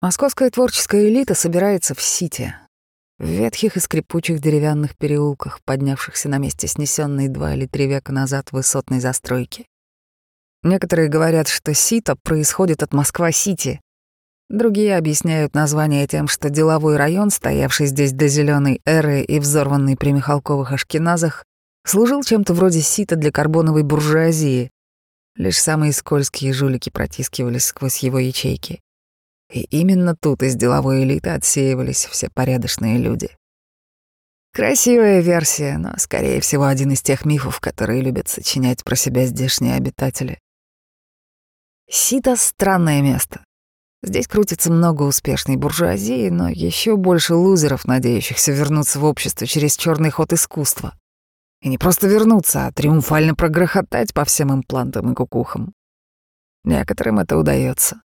Московская творческая элита собирается в Сити, в ветхих и скрипучих деревянных переулках, поднявшихся на месте снесенной два или три века назад высотной застройки. Некоторые говорят, что Сито происходит от Москва-Сити. Другие объясняют название тем, что деловой район, стоявший здесь до зеленой эры и взорванный при Михалковых ашкеназах, служил чем-то вроде сита для карбоновой буржуазии. Лишь самые скользкие жулики протискивались сквозь его ячейки. И именно тут из деловой элиты отсеивались все порядочные люди. Красивая версия, но, скорее всего, один из тех мифов, которые любят сочинять про себя здешние обитатели. Сита — странное место. Здесь крутится много успешной буржуазии, но еще больше лузеров, надеющихся вернуться в общество через черный ход искусства. И не просто вернуться, а триумфально прогрохотать по всем имплантам и кукухам. Некоторым это удается.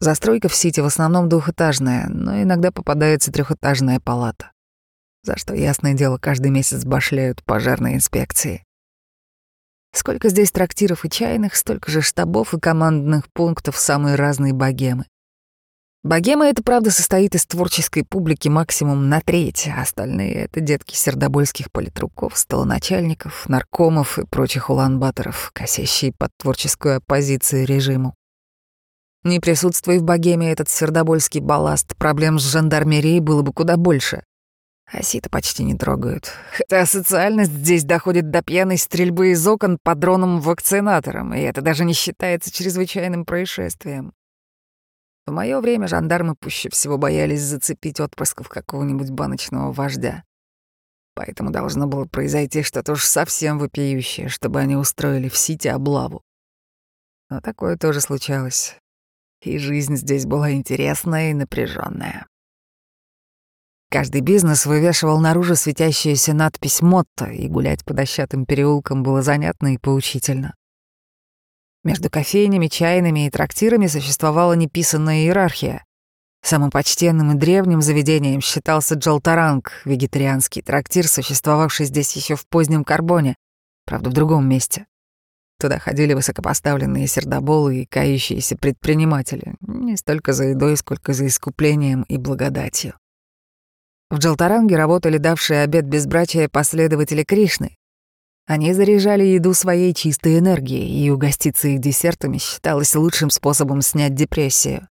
Застройка в Сити в основном двухэтажная, но иногда попадается трехэтажная палата, за что, ясное дело, каждый месяц башляют пожарные инспекции. Сколько здесь трактиров и чайных, столько же штабов и командных пунктов самой разной богемы. Богема эта, правда, состоит из творческой публики максимум на треть, а остальные — это детки сердобольских политруков, столоначальников, наркомов и прочих улан-баторов, косящие под творческую оппозицию режиму. Не присутствуя в богеме этот сердобольский балласт, проблем с жандармерией было бы куда больше. Осита почти не трогают. Хотя социальность здесь доходит до пьяной стрельбы из окон по дронам-вакцинаторам, и это даже не считается чрезвычайным происшествием. В мое время жандармы пуще всего боялись зацепить отпрысков какого-нибудь баночного вождя. Поэтому должно было произойти что-то уж совсем вопиющее, чтобы они устроили в Сити облаву. Но такое тоже случалось и жизнь здесь была интересная и напряженная. Каждый бизнес вывешивал наружу светящуюся надпись «Мотто», и гулять по дощатым переулкам было занятно и поучительно. Между кофейнями, чайными и трактирами существовала неписанная иерархия. Самым почтенным и древним заведением считался Джалтаранг, вегетарианский трактир, существовавший здесь еще в позднем Карбоне, правда, в другом месте. Туда ходили высокопоставленные сердоболы и кающиеся предприниматели, не столько за едой, сколько за искуплением и благодатью. В Джалтаранге работали давшие обед безбрачия последователи Кришны. Они заряжали еду своей чистой энергией, и угоститься их десертами считалось лучшим способом снять депрессию.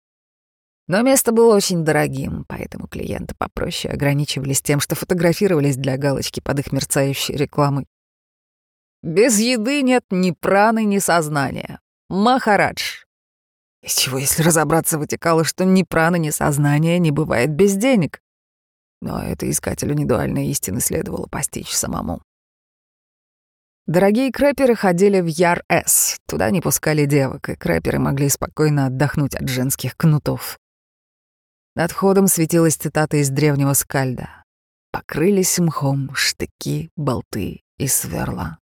Но место было очень дорогим, поэтому клиенты попроще ограничивались тем, что фотографировались для галочки под их мерцающей рекламой. Без еды нет ни праны, ни сознания. Махарадж. Из чего, если разобраться, вытекало, что ни праны, ни сознания не бывает без денег. Но это искателю недуальной истины следовало постичь самому. Дорогие крэперы ходили в Яр-С. Туда не пускали девок, и крэперы могли спокойно отдохнуть от женских кнутов. Над входом светилась цитата из древнего скальда. «Покрылись мхом штыки, болты и сверла».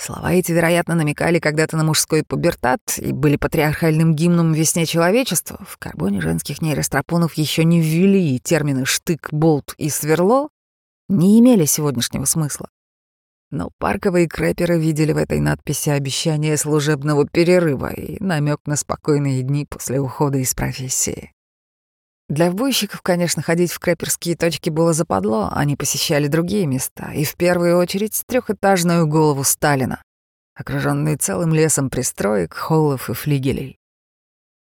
Слова эти, вероятно, намекали когда-то на мужской пубертат и были патриархальным гимном весне человечества. В карбоне женских нейростропонов еще не ввели, термины «штык», «болт» и «сверло» не имели сегодняшнего смысла. Но парковые крэперы видели в этой надписи обещание служебного перерыва и намек на спокойные дни после ухода из профессии. Для вбойщиков, конечно, ходить в крэперские точки было западло, они посещали другие места, и в первую очередь трехэтажную голову Сталина, окруженную целым лесом пристроек, холлов и флигелей.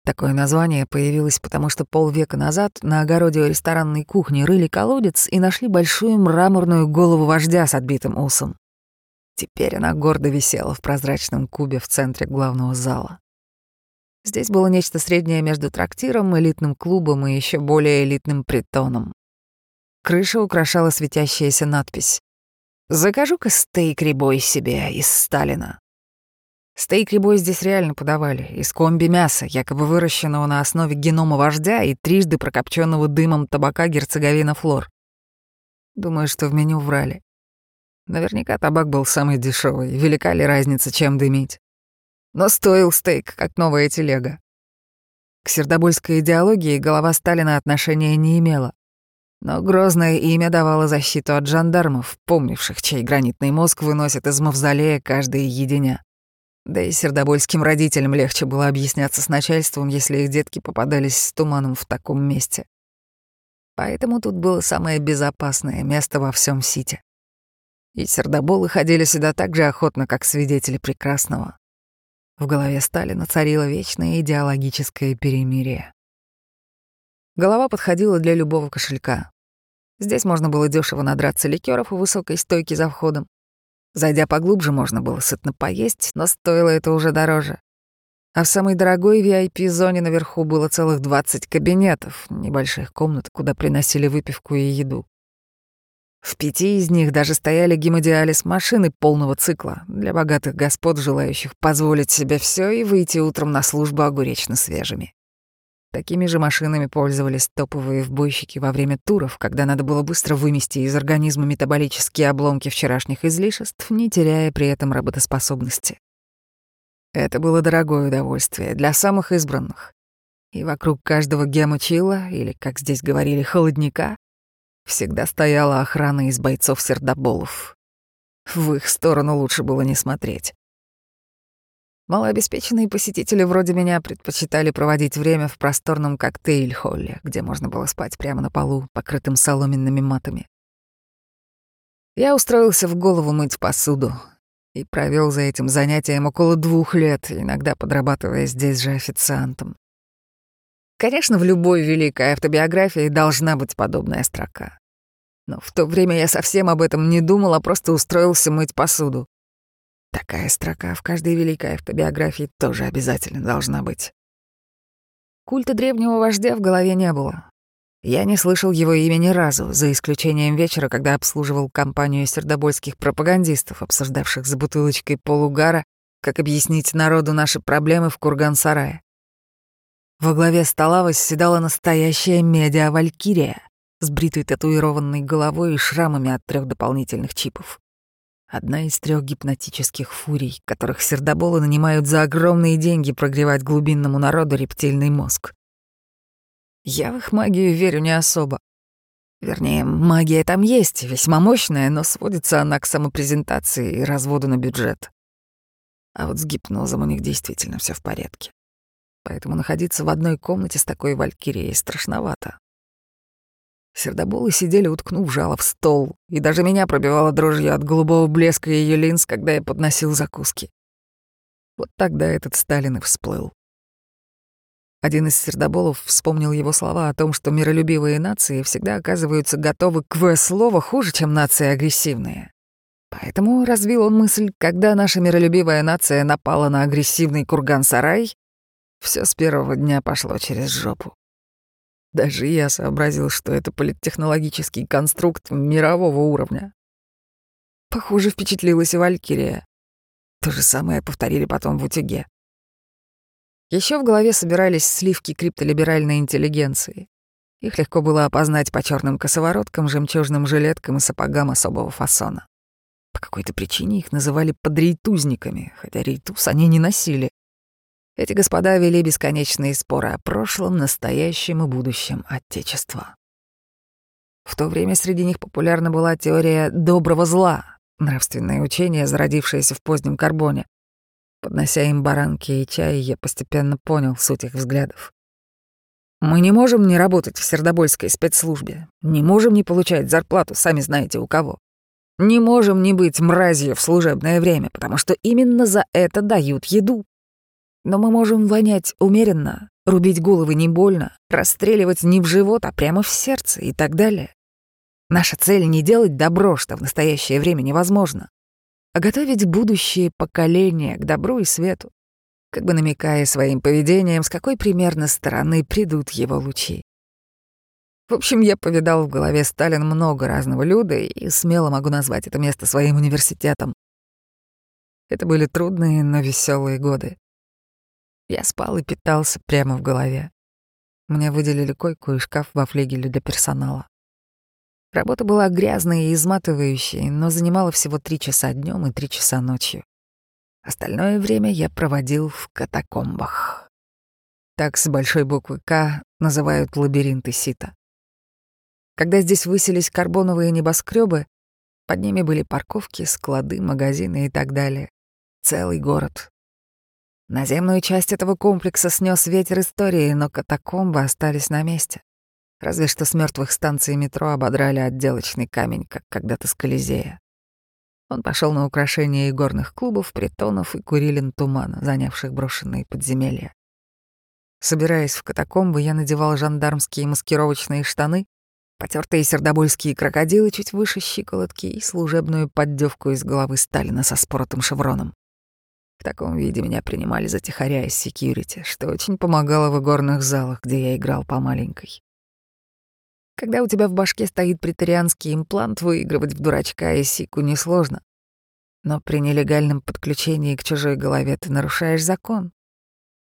Такое название появилось потому, что полвека назад на огороде у ресторанной кухни рыли колодец и нашли большую мраморную голову вождя с отбитым усом. Теперь она гордо висела в прозрачном кубе в центре главного зала. Здесь было нечто среднее между трактиром, элитным клубом и еще более элитным притоном. Крыша украшала светящаяся надпись «Закажу-ка стейк рябой себе из Сталина». Стейк рябой здесь реально подавали, из комби мяса, якобы выращенного на основе генома вождя и трижды прокопченного дымом табака герцоговина флор. Думаю, что в меню врали. Наверняка табак был самый дешевый. Велика ли разница, чем дымить? Но стоил стейк, как новая телега. К сердобольской идеологии голова Сталина отношения не имела. Но грозное имя давало защиту от жандармов, помнивших, чей гранитный мозг выносит из мавзолея каждый единя. Да и сердобольским родителям легче было объясняться с начальством, если их детки попадались с туманом в таком месте. Поэтому тут было самое безопасное место во всем Сити. И сердоболы ходили сюда так же охотно, как свидетели прекрасного. В голове Сталина царило вечное идеологическое перемирие. Голова подходила для любого кошелька. Здесь можно было дешево надраться ликеров у высокой стойки за входом. Зайдя поглубже, можно было сытно поесть, но стоило это уже дороже. А в самой дорогой VIP-зоне наверху было целых 20 кабинетов, небольших комнат, куда приносили выпивку и еду. В пяти из них даже стояли гемодиализ-машины полного цикла для богатых господ, желающих позволить себе все и выйти утром на службу огуречно свежими. Такими же машинами пользовались топовые вбойщики во время туров, когда надо было быстро вымести из организма метаболические обломки вчерашних излишеств, не теряя при этом работоспособности. Это было дорогое удовольствие для самых избранных. И вокруг каждого гемочила, или, как здесь говорили, холодника, Всегда стояла охрана из бойцов-сердоболов. В их сторону лучше было не смотреть. Малообеспеченные посетители вроде меня предпочитали проводить время в просторном коктейль-холле, где можно было спать прямо на полу, покрытым соломенными матами. Я устроился в голову мыть посуду и провел за этим занятием около двух лет, иногда подрабатывая здесь же официантом. Конечно, в любой великой автобиографии должна быть подобная строка. Но в то время я совсем об этом не думал, а просто устроился мыть посуду. Такая строка в каждой великой автобиографии тоже обязательно должна быть. Культа древнего вождя в голове не было. Я не слышал его имя ни разу, за исключением вечера, когда обслуживал компанию сердобольских пропагандистов, обсуждавших за бутылочкой полугара, как объяснить народу наши проблемы в Курган-сарае. Во главе стола восседала настоящая медиа-валькирия с бритой татуированной головой и шрамами от трех дополнительных чипов. Одна из трех гипнотических фурий, которых сердоболы нанимают за огромные деньги прогревать глубинному народу рептильный мозг. Я в их магию верю не особо. Вернее, магия там есть, весьма мощная, но сводится она к самопрезентации и разводу на бюджет. А вот с гипнозом у них действительно все в порядке поэтому находиться в одной комнате с такой валькирией страшновато. Сердоболы сидели, уткнув жало в стол, и даже меня пробивало дрожью от голубого блеска ее линз, когда я подносил закуски. Вот тогда этот Сталин и всплыл. Один из сердоболов вспомнил его слова о том, что миролюбивые нации всегда оказываются готовы к В-слово хуже, чем нации агрессивные. Поэтому развил он мысль, когда наша миролюбивая нация напала на агрессивный курган-сарай, все с первого дня пошло через жопу. Даже я сообразил, что это политтехнологический конструкт мирового уровня. Похоже, впечатлилась и Валькирия. То же самое повторили потом в утюге. Еще в голове собирались сливки криптолиберальной интеллигенции. Их легко было опознать по черным косовороткам, жемчужным жилеткам и сапогам особого фасона. По какой-то причине их называли подрейтузниками, хотя рейтуз они не носили. Эти господа вели бесконечные споры о прошлом, настоящем и будущем Отечества. В то время среди них популярна была теория доброго зла, нравственное учение, зародившееся в позднем карбоне. Поднося им баранки и чай, я постепенно понял суть их взглядов. Мы не можем не работать в Сердобольской спецслужбе, не можем не получать зарплату, сами знаете у кого. Не можем не быть мразью в служебное время, потому что именно за это дают еду. Но мы можем вонять умеренно, рубить головы не больно, расстреливать не в живот, а прямо в сердце и так далее. Наша цель — не делать добро, что в настоящее время невозможно, а готовить будущее поколение к добру и свету, как бы намекая своим поведением, с какой примерно стороны придут его лучи. В общем, я повидал в голове Сталин много разного люда и смело могу назвать это место своим университетом. Это были трудные, но веселые годы. Я спал и питался прямо в голове. Мне выделили койку и шкаф во флегеле для персонала. Работа была грязной и изматывающей, но занимала всего три часа днем и три часа ночью. Остальное время я проводил в катакомбах. Так с большой буквы «К» называют лабиринты сита. Когда здесь высились карбоновые небоскребы, под ними были парковки, склады, магазины и так далее. Целый город, Наземную часть этого комплекса снес ветер истории, но катакомбы остались на месте. Разве что с мертвых станций метро ободрали отделочный камень, как когда-то с Колизея. Он пошел на украшение игорных клубов, притонов и курилин тумана, занявших брошенные подземелья. Собираясь в катакомбы, я надевал жандармские маскировочные штаны, потертые сердобольские крокодилы чуть выше щиколотки и служебную поддевку из головы Сталина со споротым шевроном. В таком виде меня принимали за тихаря из секьюрити, что очень помогало в игорных залах, где я играл по маленькой. Когда у тебя в башке стоит претарианский имплант, выигрывать в дурачка и сику несложно. Но при нелегальном подключении к чужой голове ты нарушаешь закон.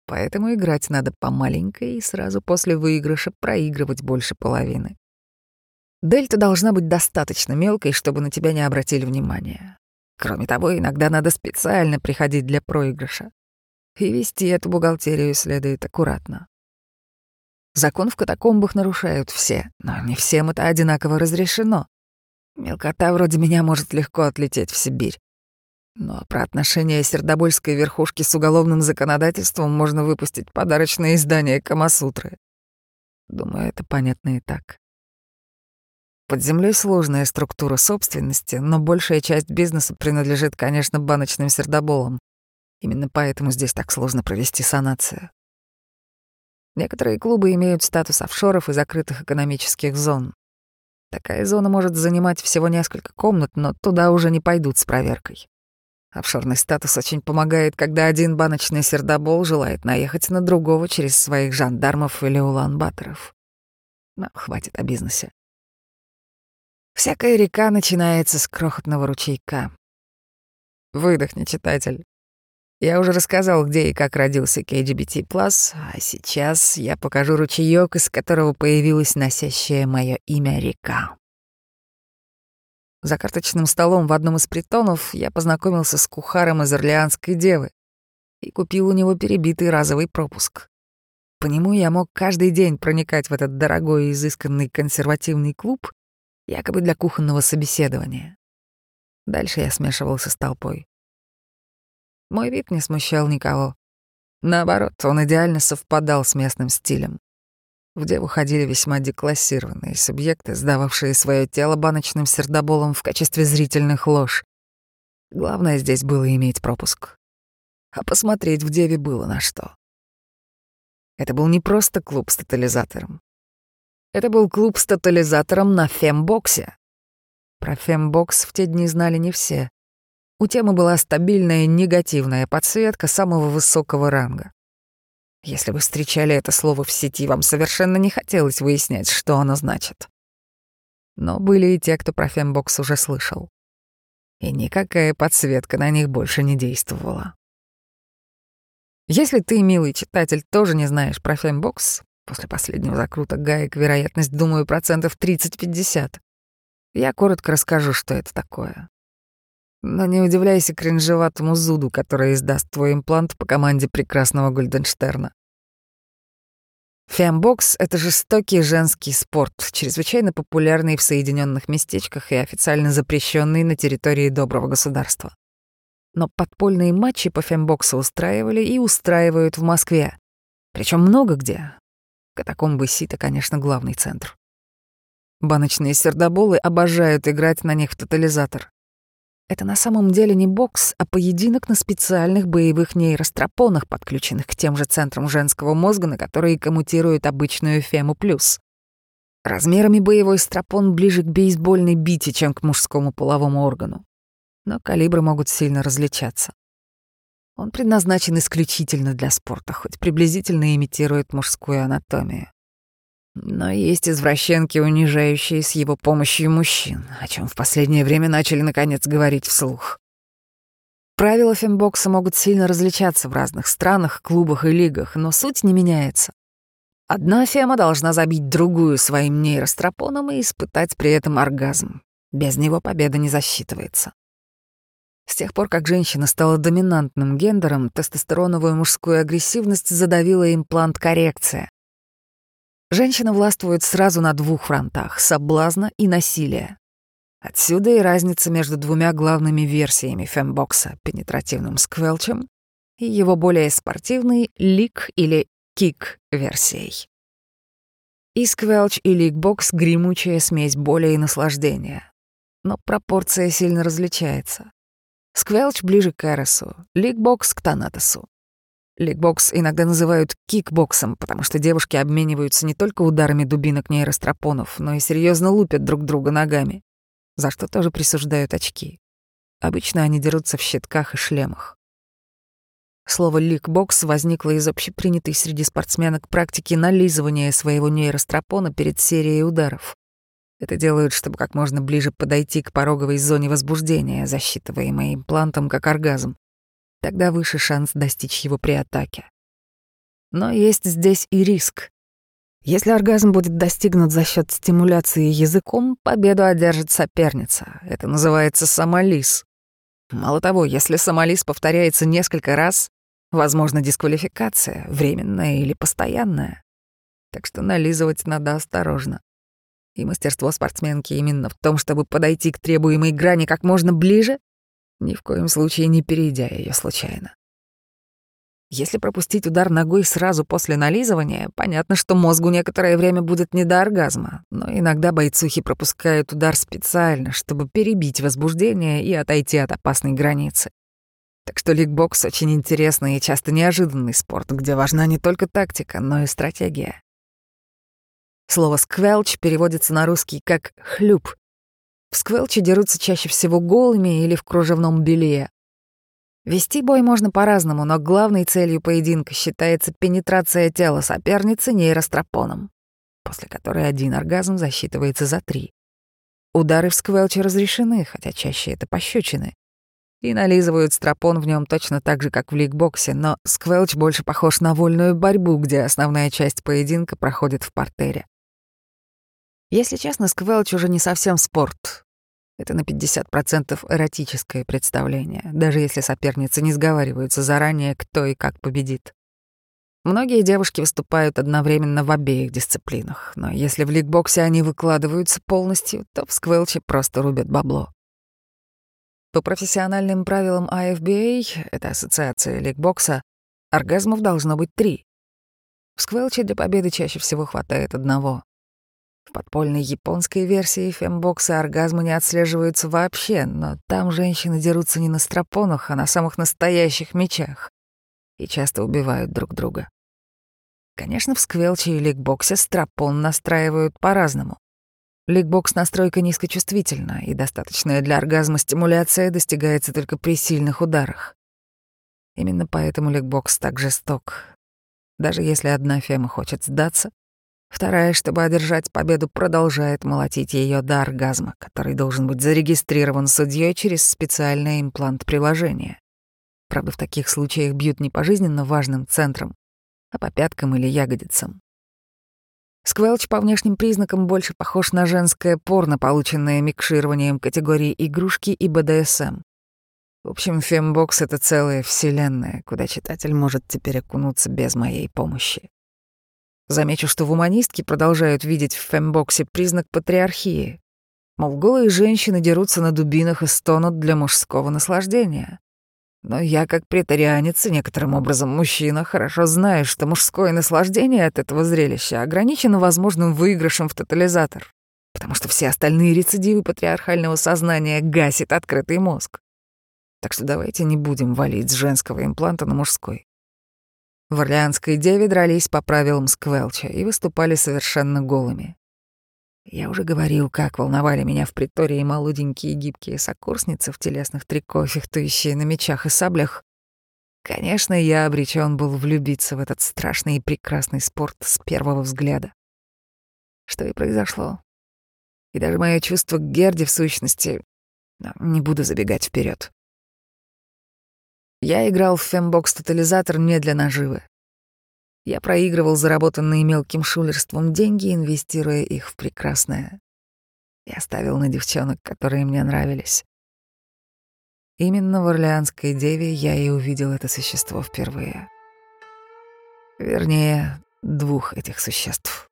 Поэтому играть надо по маленькой и сразу после выигрыша проигрывать больше половины. Дельта должна быть достаточно мелкой, чтобы на тебя не обратили внимания. Кроме того, иногда надо специально приходить для проигрыша. И вести эту бухгалтерию следует аккуратно. Закон в катакомбах нарушают все, но не всем это одинаково разрешено. Мелкота вроде меня может легко отлететь в Сибирь. Но про отношения сердобольской верхушки с уголовным законодательством можно выпустить подарочное издание Камасутры. Думаю, это понятно и так. Под землей сложная структура собственности, но большая часть бизнеса принадлежит, конечно, баночным сердоболам. Именно поэтому здесь так сложно провести санацию. Некоторые клубы имеют статус офшоров и закрытых экономических зон. Такая зона может занимать всего несколько комнат, но туда уже не пойдут с проверкой. Офшорный статус очень помогает, когда один баночный сердобол желает наехать на другого через своих жандармов или улан-баторов. Но хватит о бизнесе. Всякая река начинается с крохотного ручейка. Выдохни, читатель. Я уже рассказал, где и как родился KGBT+, а сейчас я покажу ручеёк, из которого появилась носящая мое имя река. За карточным столом в одном из притонов я познакомился с кухаром из Орлеанской девы и купил у него перебитый разовый пропуск. По нему я мог каждый день проникать в этот дорогой и изысканный консервативный клуб, якобы для кухонного собеседования. Дальше я смешивался с толпой. Мой вид не смущал никого. Наоборот, он идеально совпадал с местным стилем. В деву ходили весьма деклассированные субъекты, сдававшие свое тело баночным сердоболом в качестве зрительных лож. Главное здесь было иметь пропуск. А посмотреть в деве было на что. Это был не просто клуб с тотализатором. Это был клуб с тотализатором на фембоксе. Про фембокс в те дни знали не все. У темы была стабильная негативная подсветка самого высокого ранга. Если вы встречали это слово в сети, вам совершенно не хотелось выяснять, что оно значит. Но были и те, кто про фембокс уже слышал. И никакая подсветка на них больше не действовала. Если ты, милый читатель, тоже не знаешь про фембокс, после последнего закрута гаек вероятность, думаю, процентов 30-50, я коротко расскажу, что это такое. Но не удивляйся кринжеватому зуду, который издаст твой имплант по команде прекрасного Гульденштерна. Фембокс — это жестокий женский спорт, чрезвычайно популярный в Соединенных местечках и официально запрещенный на территории доброго государства. Но подпольные матчи по фембоксу устраивали и устраивают в Москве. Причем много где. Катакомбы Сита, конечно, главный центр. Баночные сердоболы обожают играть на них в тотализатор. Это на самом деле не бокс, а поединок на специальных боевых нейростропонах, подключенных к тем же центрам женского мозга, на которые коммутируют обычную фему плюс. Размерами боевой стропон ближе к бейсбольной бите, чем к мужскому половому органу. Но калибры могут сильно различаться. Он предназначен исключительно для спорта, хоть приблизительно имитирует мужскую анатомию. Но есть извращенки, унижающие с его помощью мужчин, о чем в последнее время начали наконец говорить вслух. Правила фембокса могут сильно различаться в разных странах, клубах и лигах, но суть не меняется. Одна фема должна забить другую своим нейростропоном и испытать при этом оргазм. Без него победа не засчитывается. С тех пор, как женщина стала доминантным гендером, тестостероновую мужскую агрессивность задавила имплант коррекция. Женщина властвует сразу на двух фронтах — соблазна и насилия. Отсюда и разница между двумя главными версиями фембокса — пенетративным сквелчем и его более спортивной лик или кик версией. И сквелч и ликбокс — гремучая смесь боли и наслаждения. Но пропорция сильно различается. Сквелч ближе к Эросу, ликбокс — к Танатосу. Ликбокс иногда называют кикбоксом, потому что девушки обмениваются не только ударами дубинок нейростропонов, но и серьезно лупят друг друга ногами, за что тоже присуждают очки. Обычно они дерутся в щитках и шлемах. Слово «ликбокс» возникло из общепринятой среди спортсменок практики нализывания своего нейростропона перед серией ударов. Это делают, чтобы как можно ближе подойти к пороговой зоне возбуждения, засчитываемой имплантом как оргазм. Тогда выше шанс достичь его при атаке. Но есть здесь и риск. Если оргазм будет достигнут за счет стимуляции языком, победу одержит соперница. Это называется самолиз. Мало того, если самолиз повторяется несколько раз, возможно дисквалификация, временная или постоянная. Так что нализывать надо осторожно. И мастерство спортсменки именно в том, чтобы подойти к требуемой грани как можно ближе ни в коем случае не перейдя ее случайно. Если пропустить удар ногой сразу после нализывания, понятно, что мозгу некоторое время будет не до оргазма, но иногда бойцухи пропускают удар специально, чтобы перебить возбуждение и отойти от опасной границы. Так что ликбокс очень интересный и часто неожиданный спорт, где важна не только тактика, но и стратегия. Слово «сквелч» переводится на русский как «хлюп», в сквелче дерутся чаще всего голыми или в кружевном белье. Вести бой можно по-разному, но главной целью поединка считается пенетрация тела соперницы нейростропоном, после которой один оргазм засчитывается за три. Удары в сквелче разрешены, хотя чаще это пощечины. И нализывают стропон в нем точно так же, как в ликбоксе, но сквелч больше похож на вольную борьбу, где основная часть поединка проходит в портере. Если честно, сквелч уже не совсем спорт. Это на 50% эротическое представление, даже если соперницы не сговариваются заранее, кто и как победит. Многие девушки выступают одновременно в обеих дисциплинах, но если в ликбоксе они выкладываются полностью, то в сквелче просто рубят бабло. По профессиональным правилам IFBA, это ассоциация ликбокса, оргазмов должно быть три. В сквелче для победы чаще всего хватает одного. В подпольной японской версии фембокса оргазмы не отслеживаются вообще, но там женщины дерутся не на стропонах, а на самых настоящих мечах. И часто убивают друг друга. Конечно, в сквелче и ликбоксе стропон настраивают по-разному. Ликбокс настройка низкочувствительна, и достаточная для оргазма стимуляция достигается только при сильных ударах. Именно поэтому ликбокс так жесток. Даже если одна фема хочет сдаться, Вторая, чтобы одержать победу, продолжает молотить ее до оргазма, который должен быть зарегистрирован судьей через специальное имплант-приложение. Правда, в таких случаях бьют не по жизненно важным центрам, а по пяткам или ягодицам. Сквелч по внешним признакам больше похож на женское порно, полученное микшированием категории игрушки и БДСМ. В общем, фембокс — это целая вселенная, куда читатель может теперь окунуться без моей помощи. Замечу, что в уманистке продолжают видеть в фембоксе признак патриархии. Мол, голые женщины дерутся на дубинах и стонут для мужского наслаждения. Но я, как претарианец и некоторым образом мужчина, хорошо знаю, что мужское наслаждение от этого зрелища ограничено возможным выигрышем в тотализатор, потому что все остальные рецидивы патриархального сознания гасит открытый мозг. Так что давайте не будем валить с женского импланта на мужской. В Орлеанской деве дрались по правилам Сквелча и выступали совершенно голыми. Я уже говорил, как волновали меня в притории молоденькие гибкие сокурсницы в телесных трико, фехтующие на мечах и саблях. Конечно, я обречен был влюбиться в этот страшный и прекрасный спорт с первого взгляда. Что и произошло. И даже мое чувство к Герде в сущности... Не буду забегать вперед. Я играл в фембокс-тотализатор не для наживы. Я проигрывал заработанные мелким шулерством деньги, инвестируя их в прекрасное. Я ставил на девчонок, которые мне нравились. Именно в Орлеанской деве я и увидел это существо впервые. Вернее, двух этих существ.